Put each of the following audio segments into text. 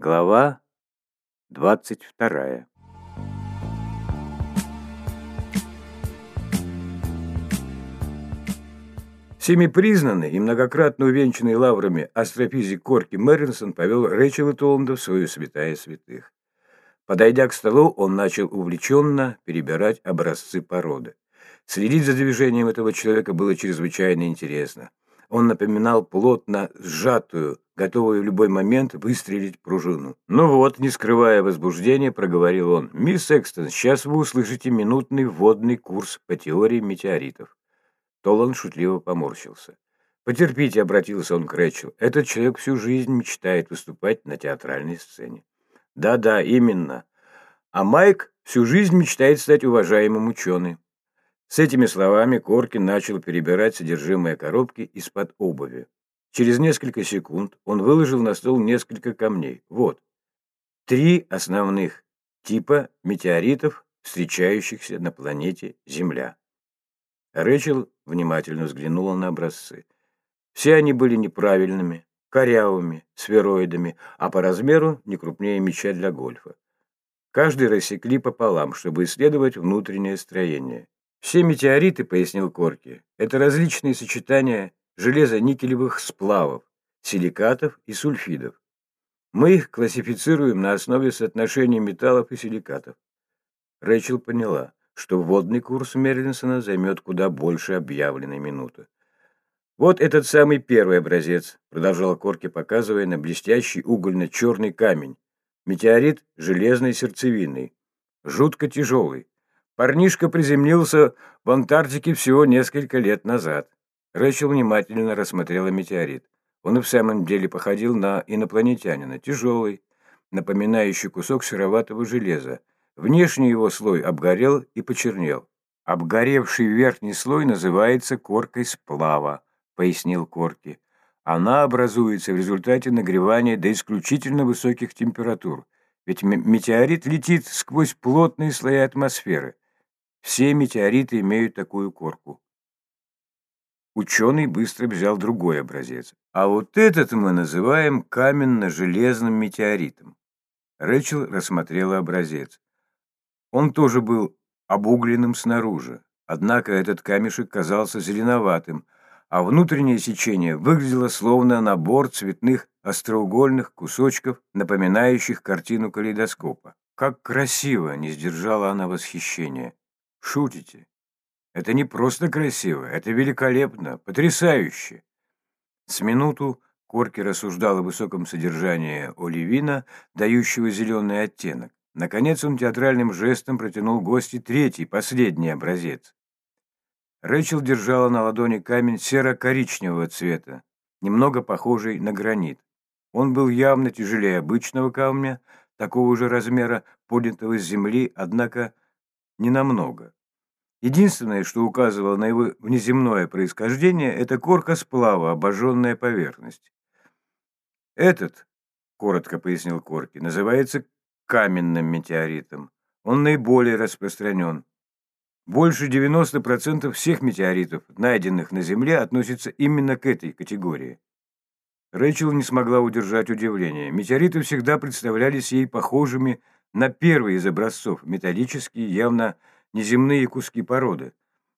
Глава двадцать вторая. Семипризнанный и многократно увенчанный лаврами астрофизик Корки Мэринсон повел Рэйчела Толланда в свою святая святых. Подойдя к столу, он начал увлеченно перебирать образцы породы. Следить за движением этого человека было чрезвычайно интересно. Он напоминал плотно сжатую, готовую в любой момент выстрелить пружину. «Ну вот», не скрывая возбуждения, проговорил он. «Мисс Экстон, сейчас вы услышите минутный вводный курс по теории метеоритов». Толан шутливо поморщился. «Потерпите», — обратился он к Рэчел. «Этот человек всю жизнь мечтает выступать на театральной сцене». «Да-да, именно. А Майк всю жизнь мечтает стать уважаемым ученым. С этими словами Коркин начал перебирать содержимое коробки из-под обуви. Через несколько секунд он выложил на стол несколько камней. Вот. Три основных типа метеоритов, встречающихся на планете Земля. Рэчел внимательно взглянула на образцы. Все они были неправильными, корявыми, сфероидами, а по размеру не крупнее мяча для гольфа. Каждый рассекли пополам, чтобы исследовать внутреннее строение. Все метеориты, пояснил Корки, это различные сочетания железо-никелевых сплавов, силикатов и сульфидов. Мы их классифицируем на основе соотношения металлов и силикатов. Рэйчел поняла, что вводный курс Мерлинсона займет куда больше объявленной минуты. «Вот этот самый первый образец», — продолжал Корки, показывая на блестящий угольно-черный камень. Метеорит железной сердцевины. Жутко тяжелый. Парнишка приземлился в Антарктике всего несколько лет назад. Рэчел внимательно рассмотрела метеорит. Он и в самом деле походил на инопланетянина, тяжелый, напоминающий кусок сероватого железа. Внешний его слой обгорел и почернел. Обгоревший верхний слой называется коркой сплава, пояснил Корки. Она образуется в результате нагревания до исключительно высоких температур. Ведь метеорит летит сквозь плотные слои атмосферы. Все метеориты имеют такую корку. Ученый быстро взял другой образец. А вот этот мы называем каменно-железным метеоритом. Рэчел рассмотрела образец. Он тоже был обугленным снаружи, однако этот камешек казался зеленоватым, а внутреннее сечение выглядело словно набор цветных остроугольных кусочков, напоминающих картину калейдоскопа. Как красиво, не сдержала она восхищения. Шутите? Это не просто красиво, это великолепно, потрясающе. С минуту Корки рассуждал о высоком содержании оливина, дающего зеленый оттенок. Наконец он театральным жестом протянул гости третий, последний образец. Рэчел держала на ладони камень серо-коричневого цвета, немного похожий на гранит. Он был явно тяжелее обычного камня, такого же размера, поднятого с земли, однако не намного. Единственное, что указывало на его внеземное происхождение, это корка сплава, обожженная поверхность. Этот, коротко пояснил Корки, называется каменным метеоритом. Он наиболее распространен. Больше 90% всех метеоритов, найденных на Земле, относятся именно к этой категории. Рэчел не смогла удержать удивление. Метеориты всегда представлялись ей похожими на первый из образцов, металлические, явно неземные куски породы.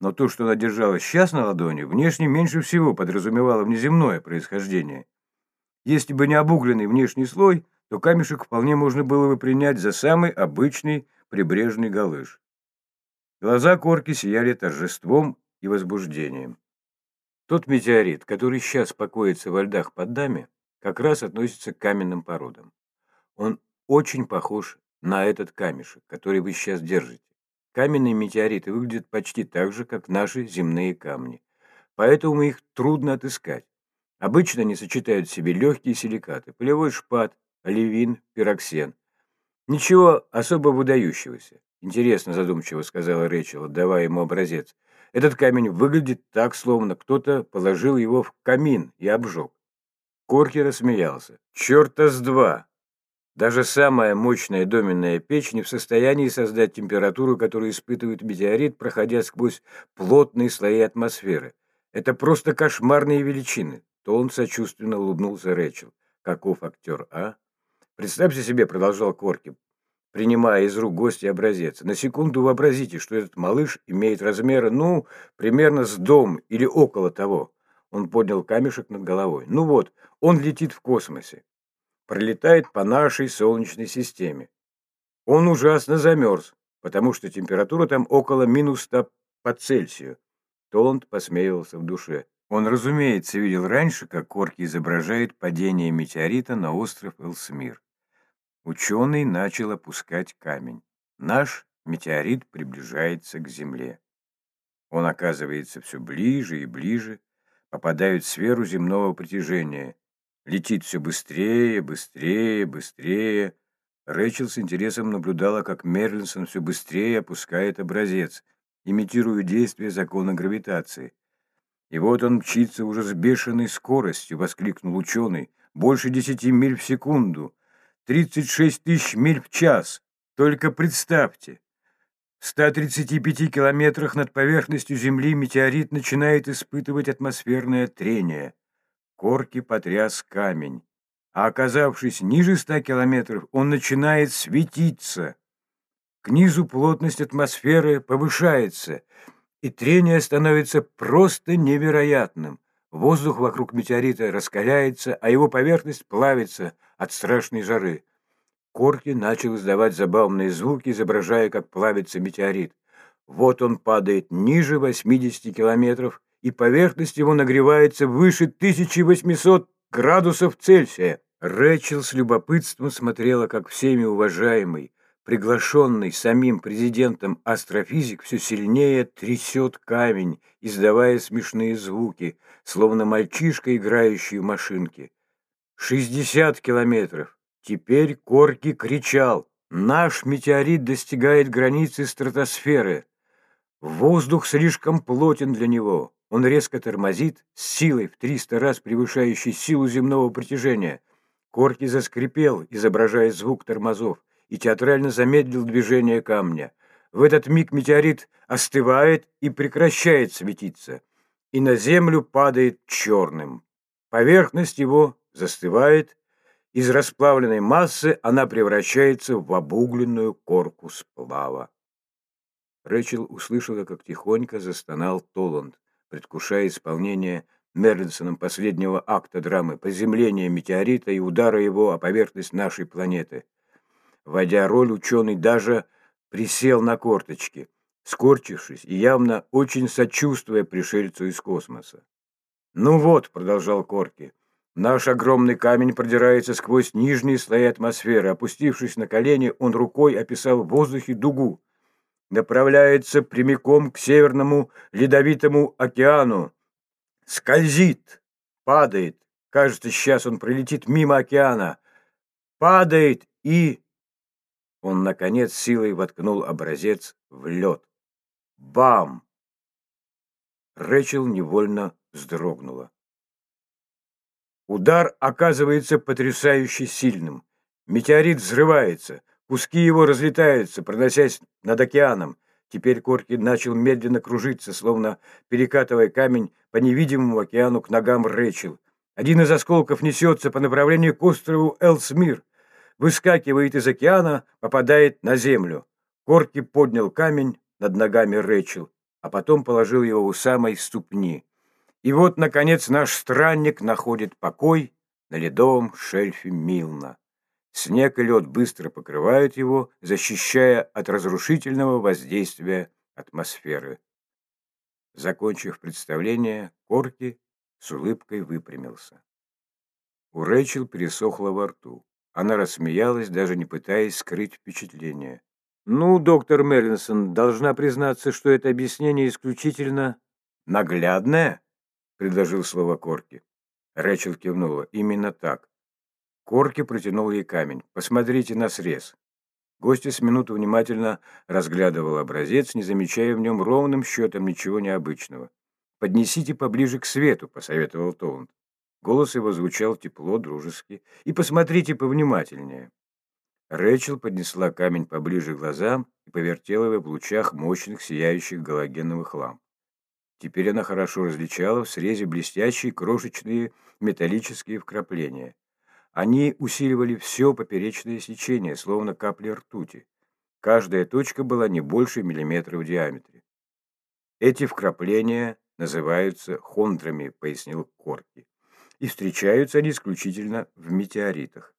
Но то, что она держала сейчас на ладони, внешне меньше всего подразумевало внеземное происхождение. Если бы не обугленный внешний слой, то камешек вполне можно было бы принять за самый обычный прибрежный галыш. Глаза корки сияли торжеством и возбуждением. Тот метеорит, который сейчас покоится во льдах под даме, как раз относится к каменным породам. Он очень похож на этот камешек, который вы сейчас держите. Каменные метеориты выглядят почти так же, как наши земные камни. Поэтому их трудно отыскать. Обычно они сочетают в себе легкие силикаты, полевой шпат, оливин, пироксен. Ничего особо выдающегося. Интересно, задумчиво сказала Рэчел, отдавая ему образец. Этот камень выглядит так, словно кто-то положил его в камин и обжег. Корки рассмеялся. «Черта с два! Даже самая мощная доменная печь не в состоянии создать температуру, которую испытывает метеорит, проходя сквозь плотные слои атмосферы. Это просто кошмарные величины. То он сочувственно улыбнулся Рэчел. Каков актер, а? Представьте себе, продолжал Корки, принимая из рук гостя образец. На секунду вообразите, что этот малыш имеет размеры, ну, примерно с дом или около того. Он поднял камешек над головой. Ну вот, он летит в космосе. Пролетает по нашей Солнечной системе. Он ужасно замерз, потому что температура там около минус 100 по Цельсию. Толанд посмеивался в душе. Он, разумеется, видел раньше, как Корки изображает падение метеорита на остров Элсмир. Ученый начал опускать камень. Наш метеорит приближается к Земле. Он оказывается все ближе и ближе, попадает в сферу земного притяжения. Летит все быстрее, быстрее, быстрее. Рэчел с интересом наблюдала, как Мерлинсон все быстрее опускает образец, имитируя действие закона гравитации. И вот он мчится уже с бешеной скоростью, воскликнул ученый. Больше десяти миль в секунду. Тридцать шесть тысяч миль в час. Только представьте. В 135 километрах над поверхностью Земли метеорит начинает испытывать атмосферное трение. Корки потряс камень. А оказавшись ниже 100 километров, он начинает светиться. К низу плотность атмосферы повышается, и трение становится просто невероятным. Воздух вокруг метеорита раскаляется, а его поверхность плавится от страшной жары. Корки начал издавать забавные звуки, изображая, как плавится метеорит. Вот он падает ниже 80 километров, и поверхность его нагревается выше 1800 градусов Цельсия. Рэчел с любопытством смотрела, как всеми уважаемый, приглашенный самим президентом астрофизик все сильнее трясет камень, издавая смешные звуки, словно мальчишка, играющий в машинки. Шестьдесят километров. Теперь Корки кричал. Наш метеорит достигает границы стратосферы. Воздух слишком плотен для него. Он резко тормозит, с силой в триста раз превышающей силу земного притяжения. Корки заскрипел, изображая звук тормозов и театрально замедлил движение камня. В этот миг метеорит остывает и прекращает светиться, и на землю падает черным. Поверхность его застывает, из расплавленной массы она превращается в обугленную корку сплава. Рэчел услышала, как тихонько застонал Толланд, предвкушая исполнение Мерлинсоном последнего акта драмы «Приземление метеорита и удара его о поверхность нашей планеты». Вводя роль, ученый даже присел на корточки, скорчившись и явно очень сочувствуя пришельцу из космоса. «Ну вот», — продолжал Корки, — «наш огромный камень продирается сквозь нижние слои атмосферы. Опустившись на колени, он рукой описал в воздухе дугу. Направляется прямиком к Северному Ледовитому океану. Скользит, падает. Кажется, сейчас он пролетит мимо океана. Падает и он, наконец, силой воткнул образец в лед. Бам! Рэчел невольно вздрогнула. Удар оказывается потрясающе сильным. Метеорит взрывается, куски его разлетаются, проносясь над океаном. Теперь Корки начал медленно кружиться, словно перекатывая камень по невидимому океану к ногам Рэчел. Один из осколков несется по направлению к острову Элсмир выскакивает из океана, попадает на землю. Корки поднял камень над ногами Рэчел, а потом положил его у самой ступни. И вот, наконец, наш странник находит покой на ледовом шельфе Милна. Снег и лед быстро покрывают его, защищая от разрушительного воздействия атмосферы. Закончив представление, Корки с улыбкой выпрямился. У Рэчел пересохло во рту. Она рассмеялась, даже не пытаясь скрыть впечатление. «Ну, доктор Мерлинсон, должна признаться, что это объяснение исключительно наглядное», — предложил слово Корки. Рэчел кивнула. «Именно так». Корки протянул ей камень. «Посмотрите на срез». Гостья с минуту внимательно разглядывал образец, не замечая в нем ровным счетом ничего необычного. «Поднесите поближе к свету», — посоветовал Толанд. Голос его звучал тепло, дружески. «И посмотрите повнимательнее». Рэчел поднесла камень поближе к глазам и повертела его в лучах мощных сияющих галогеновых ламп. Теперь она хорошо различала в срезе блестящие крошечные металлические вкрапления. Они усиливали все поперечное сечение, словно капли ртути. Каждая точка была не больше миллиметра в диаметре. Эти вкрапления называются хондрами, пояснил Корки. И встречаются они исключительно в метеоритах.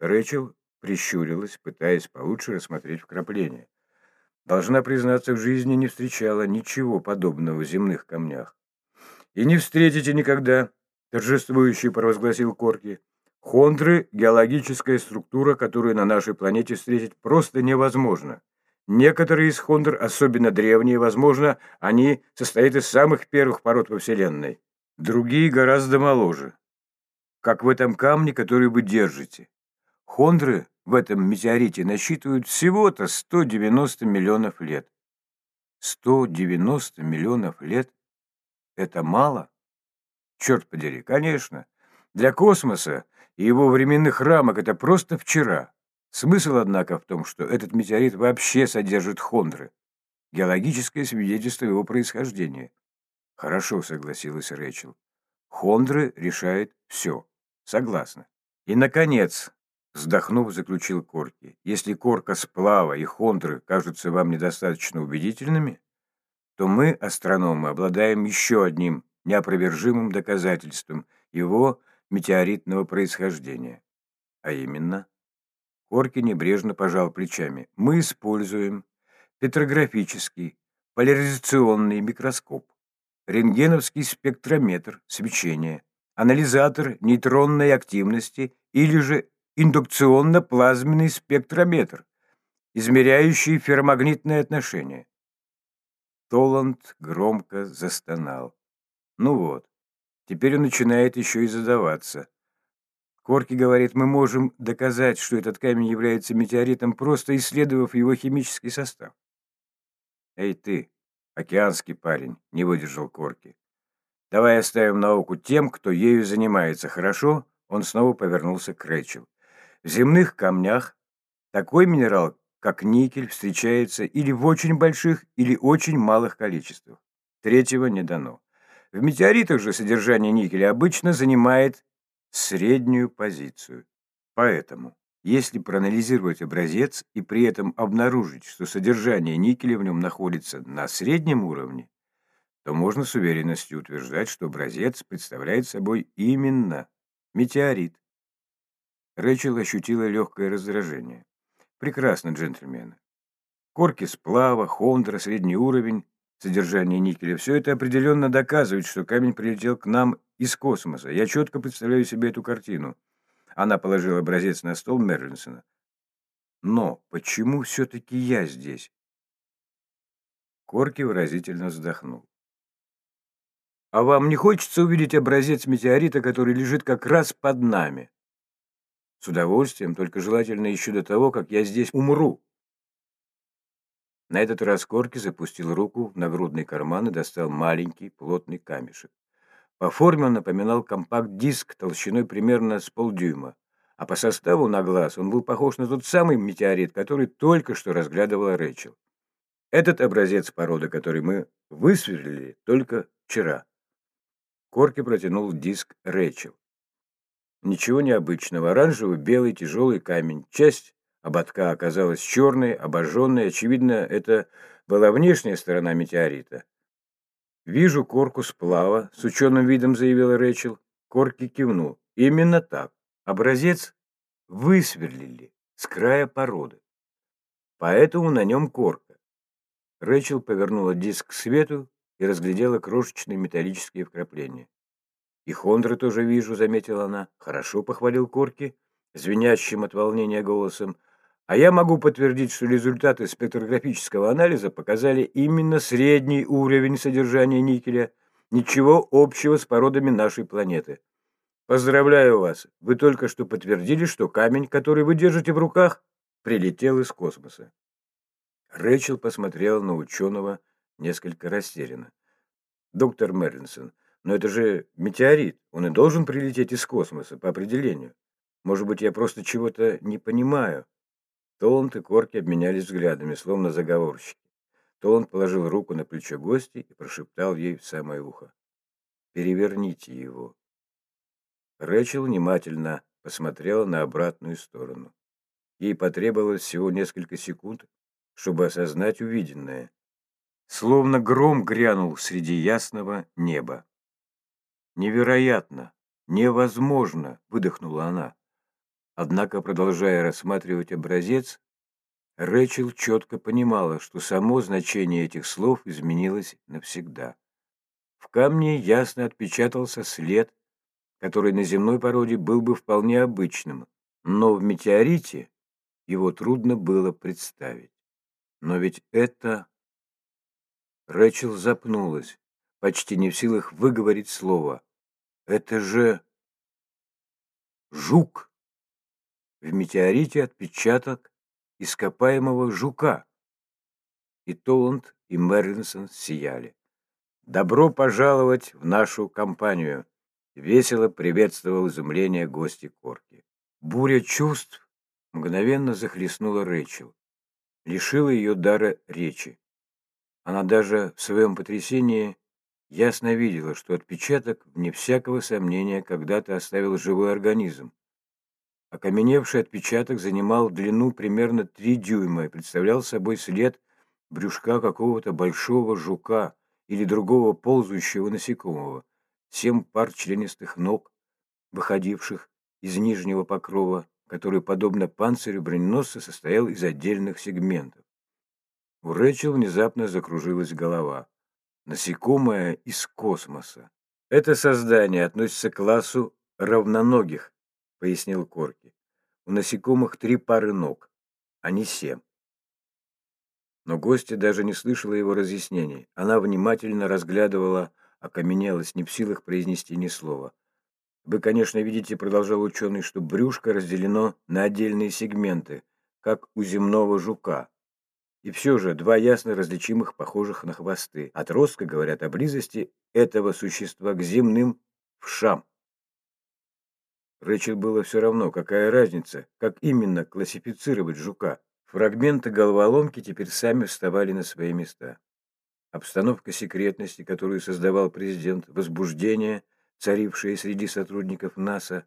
Рэчел прищурилась, пытаясь получше рассмотреть вкрапления. Должна признаться, в жизни не встречала ничего подобного в земных камнях. «И не встретите никогда», — торжествующе провозгласил Корки. Хондры – геологическая структура, которую на нашей планете встретить просто невозможно. Некоторые из хондр, особенно древние, возможно, они состоят из самых первых пород во Вселенной. Другие гораздо моложе. Как в этом камне, который вы держите. Хондры в этом метеорите насчитывают всего-то 190 миллионов лет. 190 миллионов лет? Это мало? Черт подери, конечно. Для космоса и его временных рамок это просто вчера. Смысл, однако, в том, что этот метеорит вообще содержит хондры. Геологическое свидетельство его происхождения. Хорошо, согласилась Рэчел. Хондры решает все. Согласна. И, наконец, вздохнув, заключил Корки, если корка сплава и хондры кажутся вам недостаточно убедительными, то мы, астрономы, обладаем еще одним неопровержимым доказательством его метеоритного происхождения. А именно, Корки небрежно пожал плечами. Мы используем петрографический поляризационный микроскоп, рентгеновский спектрометр свечения, анализатор нейтронной активности или же индукционно-плазменный спектрометр, измеряющий ферромагнитное отношение. Толанд громко застонал. Ну вот, Теперь он начинает еще и задаваться. Корки говорит, мы можем доказать, что этот камень является метеоритом, просто исследовав его химический состав. Эй ты, океанский парень, не выдержал Корки. Давай оставим науку тем, кто ею занимается, хорошо? Он снова повернулся к Рэчел. В земных камнях такой минерал, как никель, встречается или в очень больших, или очень малых количествах. Третьего не дано. В метеоритах же содержание никеля обычно занимает среднюю позицию. Поэтому, если проанализировать образец и при этом обнаружить, что содержание никеля в нем находится на среднем уровне, то можно с уверенностью утверждать, что образец представляет собой именно метеорит. Рэчел ощутила легкое раздражение. Прекрасно, джентльмены. Корки сплава, хондра, средний уровень содержание никеля. Все это определенно доказывает, что камень прилетел к нам из космоса. Я четко представляю себе эту картину. Она положила образец на стол Мерлинсона. Но почему все-таки я здесь? Корки выразительно вздохнул. А вам не хочется увидеть образец метеорита, который лежит как раз под нами? С удовольствием, только желательно еще до того, как я здесь умру. На этот раз Корки запустил руку в нагрудный карман и достал маленький плотный камешек. По форме он напоминал компакт-диск толщиной примерно с полдюйма, а по составу на глаз он был похож на тот самый метеорит, который только что разглядывала Рэчел. Этот образец породы, который мы высверлили только вчера. Корки протянул диск Рэчел. Ничего необычного. Оранжевый, белый, тяжелый камень. Часть Ободка оказалась черной, обожженной. Очевидно, это была внешняя сторона метеорита. «Вижу корку сплава», — с ученым видом заявила Рэчел. Корки кивнул. «Именно так. Образец высверлили с края породы. Поэтому на нем корка». Рэчел повернула диск к свету и разглядела крошечные металлические вкрапления. «И хондры тоже вижу», — заметила она. «Хорошо», — похвалил Корки, звенящим от волнения голосом. А я могу подтвердить, что результаты спектрографического анализа показали именно средний уровень содержания никеля, ничего общего с породами нашей планеты. Поздравляю вас, вы только что подтвердили, что камень, который вы держите в руках, прилетел из космоса. Рэчел посмотрела на ученого несколько растерянно. Доктор Мерлинсон, но это же метеорит, он и должен прилететь из космоса по определению. Может быть, я просто чего-то не понимаю. Толанд и Корки обменялись взглядами, словно заговорщики. Толанд положил руку на плечо гости и прошептал ей в самое ухо. «Переверните его». Рэчел внимательно посмотрела на обратную сторону. Ей потребовалось всего несколько секунд, чтобы осознать увиденное. Словно гром грянул среди ясного неба. «Невероятно! Невозможно!» — выдохнула она. Однако, продолжая рассматривать образец, Рэчел четко понимала, что само значение этих слов изменилось навсегда. В камне ясно отпечатался след, который на земной породе был бы вполне обычным, но в метеорите его трудно было представить. Но ведь это... Рэчел запнулась, почти не в силах выговорить слово. Это же... Жук! В метеорите отпечаток ископаемого жука. И Толланд, и Мерлинсон сияли. «Добро пожаловать в нашу компанию!» Весело приветствовал изумление гости Корки. Буря чувств мгновенно захлестнула Рэчел, лишила ее дара речи. Она даже в своем потрясении ясно видела, что отпечаток, вне всякого сомнения, когда-то оставил живой организм. Окаменевший отпечаток занимал длину примерно три дюйма и представлял собой след брюшка какого-то большого жука или другого ползающего насекомого, семь пар членистых ног, выходивших из нижнего покрова, который, подобно панцирю броненосца, состоял из отдельных сегментов. У Рэчел внезапно закружилась голова. Насекомое из космоса. Это создание относится к классу равноногих, пояснил Корки. У насекомых три пары ног, а не семь. Но гостья даже не слышала его разъяснений. Она внимательно разглядывала окаменелость, не в силах произнести ни слова. Вы, конечно, видите, продолжал ученый, что брюшко разделено на отдельные сегменты, как у земного жука. И все же два ясно различимых, похожих на хвосты. Отростка говорят о близости этого существа к земным вшам. Рэчел было все равно, какая разница, как именно классифицировать жука. Фрагменты головоломки теперь сами вставали на свои места. Обстановка секретности, которую создавал президент, возбуждение, царившее среди сотрудников НАСА.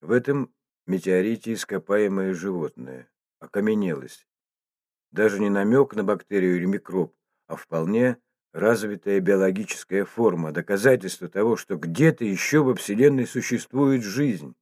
В этом метеорите ископаемое животное, окаменелость. Даже не намек на бактерию или микроб, а вполне развитая биологическая форма, доказательство того, что где-то еще во Вселенной существует жизнь.